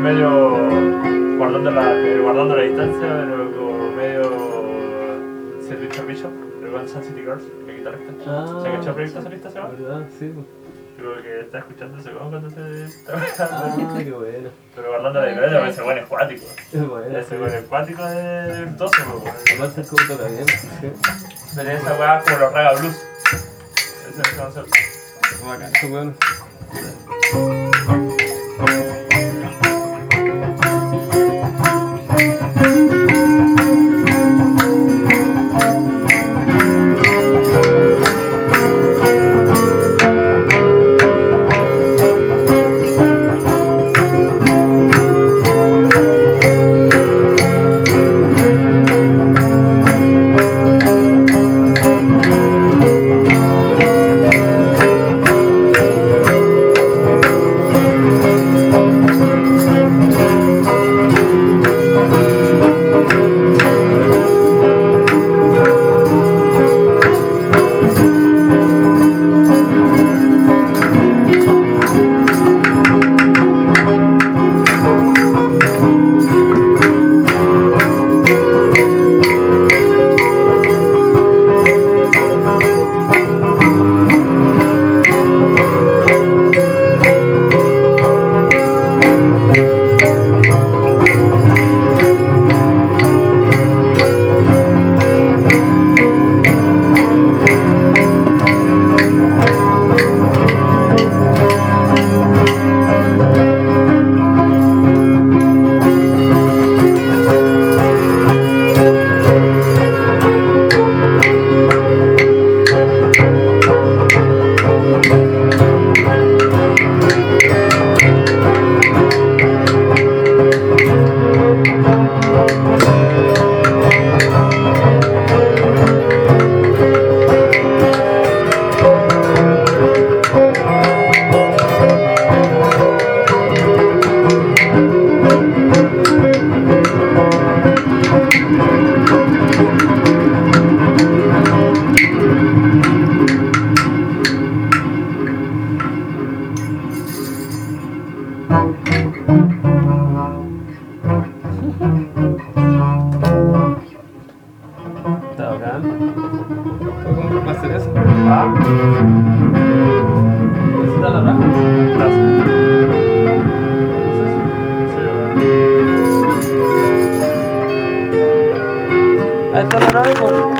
medio guardando la eh, guardando la distancia en el medio servicio viso el Van Sun City Girls guitarrista. Ah, ¿Se cachó el proyecto solista se va? ¿Verdad? Sí. Creo que está escuchando ese weón cuando se está Ah, qué bueno. Pero guardando la distancia, pero ese weón es cuático. Es bueno. Ese weón es cuático de virtuoso, weón. se como toca bien. Pero esa weá como los raga blues. Ese es el concepto. Bacán, qué bueno. Está